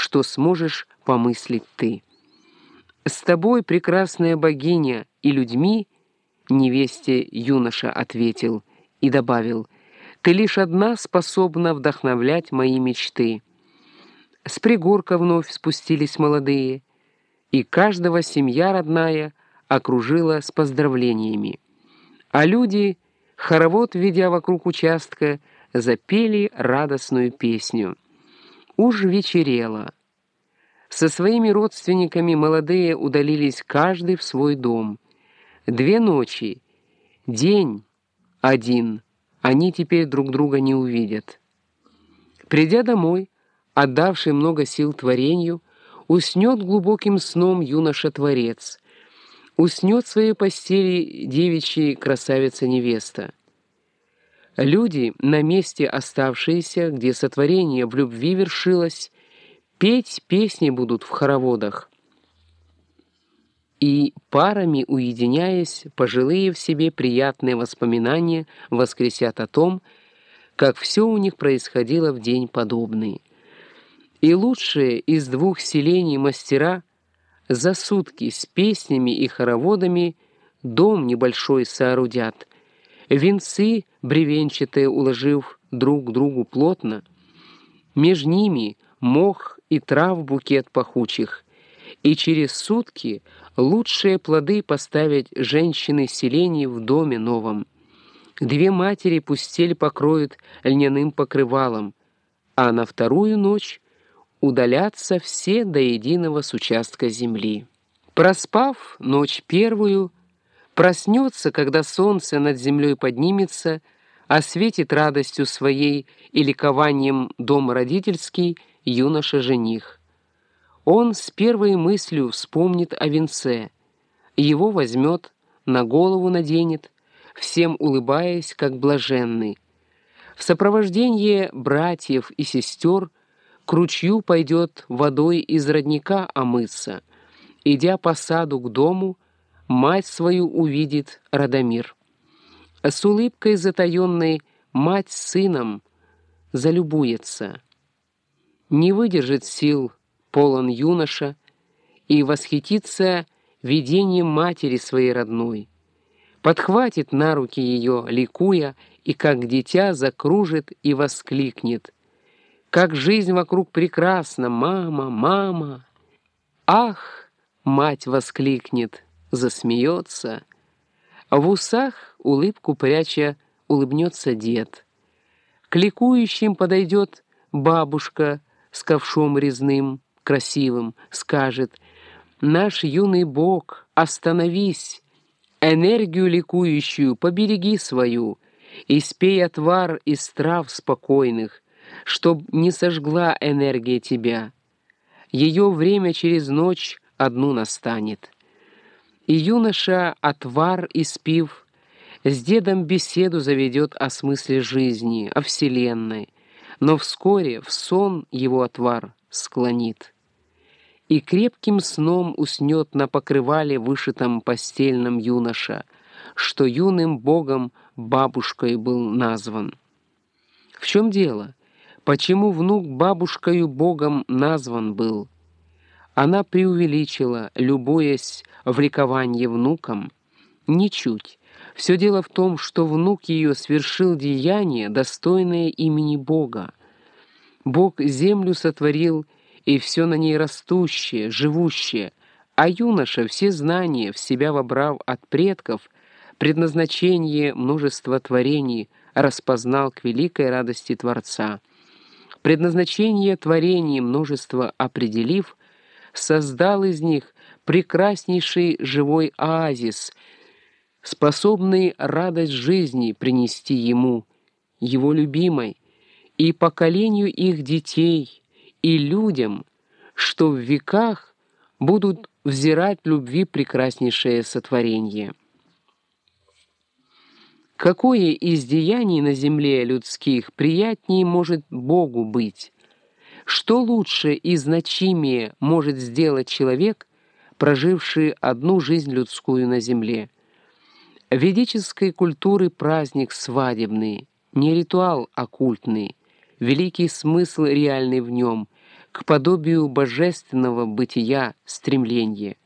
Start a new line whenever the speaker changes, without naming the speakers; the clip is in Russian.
что сможешь помыслить ты. С тобой, прекрасная богиня, и людьми, невесте юноша ответил и добавил, ты лишь одна способна вдохновлять мои мечты. С пригорка вновь спустились молодые, и каждого семья родная окружила с поздравлениями. А люди, хоровод ведя вокруг участка, запели радостную песню. Уж вечерело. Со своими родственниками молодые удалились каждый в свой дом. Две ночи, день один, они теперь друг друга не увидят. Придя домой, отдавший много сил творению, уснет глубоким сном юноша-творец, уснет в своей постели девичьей красавица-невеста. Люди, на месте оставшиеся, где сотворение в любви вершилось, петь песни будут в хороводах. И парами уединяясь, пожилые в себе приятные воспоминания воскресят о том, как все у них происходило в день подобный. И лучшие из двух селений мастера за сутки с песнями и хороводами дом небольшой соорудят, венцы бревенчатые уложив друг другу плотно, меж ними мох и трав букет пахучих, и через сутки лучшие плоды поставить женщины селений в доме новом. Две матери пустель покроют льняным покрывалом, а на вторую ночь удалятся все до единого с участка земли. Проспав ночь первую, проснется, когда солнце над землей поднимется, осветит радостью своей и ликованием дом родительский юноша-жених. Он с первой мыслью вспомнит о венце, его возьмет, на голову наденет, всем улыбаясь, как блаженный. В сопровождении братьев и сестер к ручью пойдет водой из родника омыться. Идя по саду к дому, мать свою увидит Радомир. С улыбкой затаенной мать с сыном залюбуется. Не выдержит сил полон юноша и восхитится видением матери своей родной. Подхватит на руки ее, ликуя, и как дитя закружит и воскликнет. Как жизнь вокруг прекрасна, мама, мама! Ах! Мать воскликнет, засмеется. В усах улыбку пряча улыбнется дед. К ликующим подойдет бабушка с ковшом резным, красивым, скажет «Наш юный Бог, остановись, энергию ликующую побереги свою, и спей отвар из трав спокойных, чтоб не сожгла энергия тебя. Ее время через ночь одну настанет». И юноша, отвар испив, с дедом беседу заведет о смысле жизни, о Вселенной, но вскоре в сон его отвар склонит. И крепким сном уснет на покрывале, вышитом постельном юноша, что юным богом бабушкой был назван. В чем дело? Почему внук бабушкою богом назван был? Она преувеличила, любуясь в ликование внуком. Ничуть. Все дело в том, что внук ее свершил деяние, достойное имени Бога. Бог землю сотворил, и все на ней растущее, живущее, а юноша все знания, в себя вобрав от предков, предназначение множества творений распознал к великой радости Творца. Предназначение творений множество определив, создал из них прекраснейший живой оазис, способный радость жизни принести ему, его любимой, и поколению их детей, и людям, что в веках будут взирать любви прекраснейшее сотворение. Какое из деяний на земле людских приятнее может Богу быть? Что лучше и значимее может сделать человек, проживший одну жизнь людскую на земле? Ведической культуры праздник свадебный, не ритуал оккультный, великий смысл реальный в нем, к подобию божественного бытия стремление.